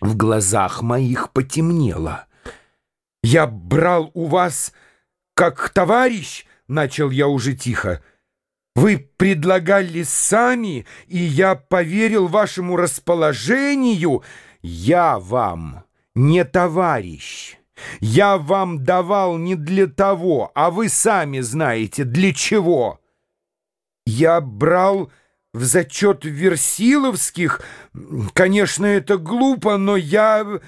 В глазах моих потемнело. «Я брал у вас как товарищ», — начал я уже тихо. «Вы предлагали сами, и я поверил вашему расположению. Я вам не товарищ». Я вам давал не для того, а вы сами знаете, для чего. Я брал в зачет Версиловских. Конечно, это глупо, но я...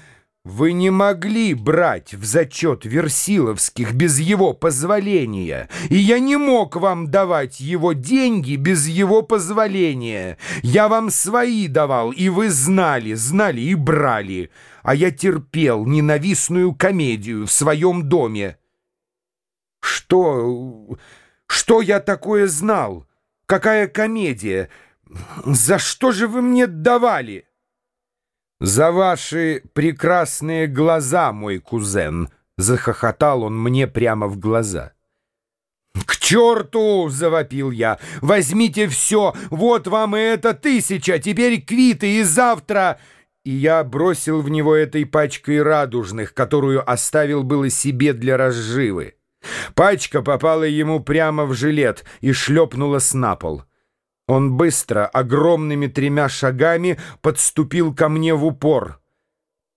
Вы не могли брать в зачет Версиловских без его позволения, и я не мог вам давать его деньги без его позволения. Я вам свои давал, и вы знали, знали и брали, а я терпел ненавистную комедию в своем доме. Что... что я такое знал? Какая комедия? За что же вы мне давали?» «За ваши прекрасные глаза, мой кузен!» — захохотал он мне прямо в глаза. «К черту!» — завопил я. «Возьмите все! Вот вам и эта тысяча! Теперь квиты и завтра...» И я бросил в него этой пачкой радужных, которую оставил было себе для разживы. Пачка попала ему прямо в жилет и шлепнула с на пол. Он быстро, огромными тремя шагами подступил ко мне в упор.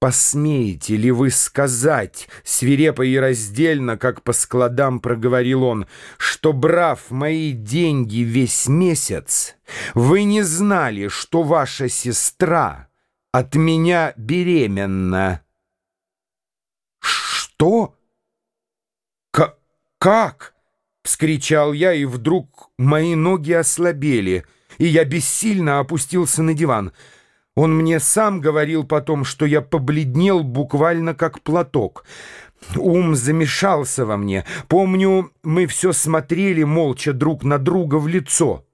«Посмеете ли вы сказать, свирепо и раздельно, как по складам проговорил он, что, брав мои деньги весь месяц, вы не знали, что ваша сестра от меня беременна?» «Что? Как?» Вскричал я, и вдруг мои ноги ослабели, и я бессильно опустился на диван. Он мне сам говорил потом, что я побледнел буквально как платок. Ум замешался во мне. Помню, мы все смотрели молча друг на друга в лицо.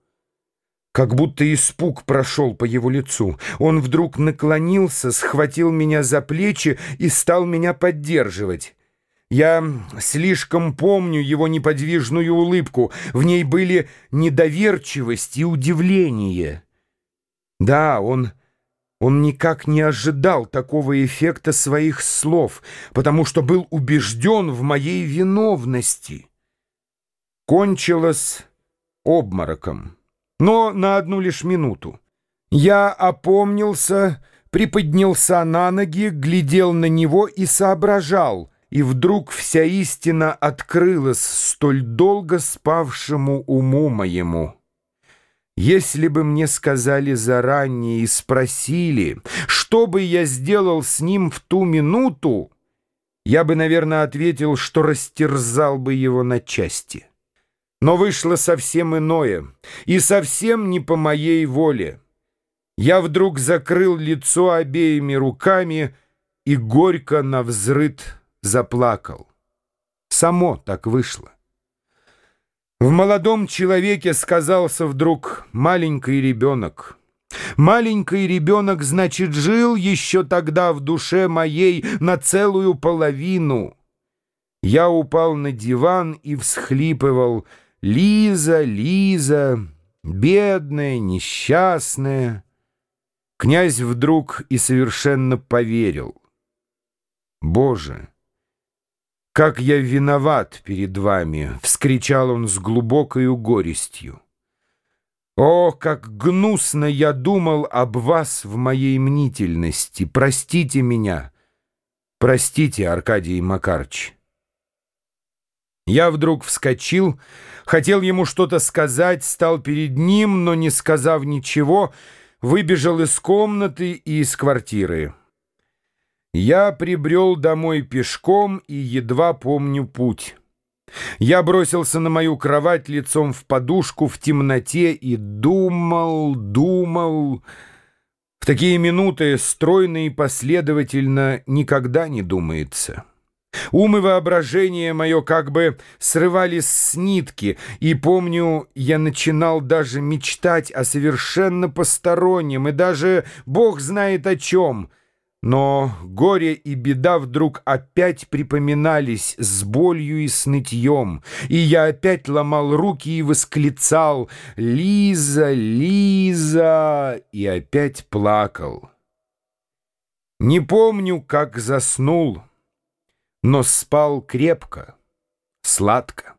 Как будто испуг прошел по его лицу. Он вдруг наклонился, схватил меня за плечи и стал меня поддерживать. Я слишком помню его неподвижную улыбку. В ней были недоверчивость и удивление. Да, он... Он никак не ожидал такого эффекта своих слов, потому что был убежден в моей виновности. Кончилось обмороком, но на одну лишь минуту. Я опомнился, приподнялся на ноги, глядел на него и соображал — и вдруг вся истина открылась столь долго спавшему уму моему. Если бы мне сказали заранее и спросили, что бы я сделал с ним в ту минуту, я бы, наверное, ответил, что растерзал бы его на части. Но вышло совсем иное, и совсем не по моей воле. Я вдруг закрыл лицо обеими руками и горько навзрыд заплакал. Само так вышло. В молодом человеке сказался вдруг маленький ребенок. Маленький ребенок, значит, жил еще тогда в душе моей на целую половину. Я упал на диван и всхлипывал «Лиза, Лиза, бедная, несчастная». Князь вдруг и совершенно поверил. Боже! «Как я виноват перед вами!» — вскричал он с глубокой горестью. «О, как гнусно я думал об вас в моей мнительности! Простите меня! Простите, Аркадий Макарч!» Я вдруг вскочил, хотел ему что-то сказать, стал перед ним, но, не сказав ничего, выбежал из комнаты и из квартиры. Я прибрел домой пешком и едва помню путь. Я бросился на мою кровать лицом в подушку в темноте и думал, думал. В такие минуты стройно и последовательно никогда не думается. Ум и воображение мое как бы срывались с нитки, и, помню, я начинал даже мечтать о совершенно постороннем и даже бог знает о чем — но горе и беда вдруг опять припоминались с болью и с и я опять ломал руки и восклицал «Лиза, Лиза!» и опять плакал. Не помню, как заснул, но спал крепко, сладко.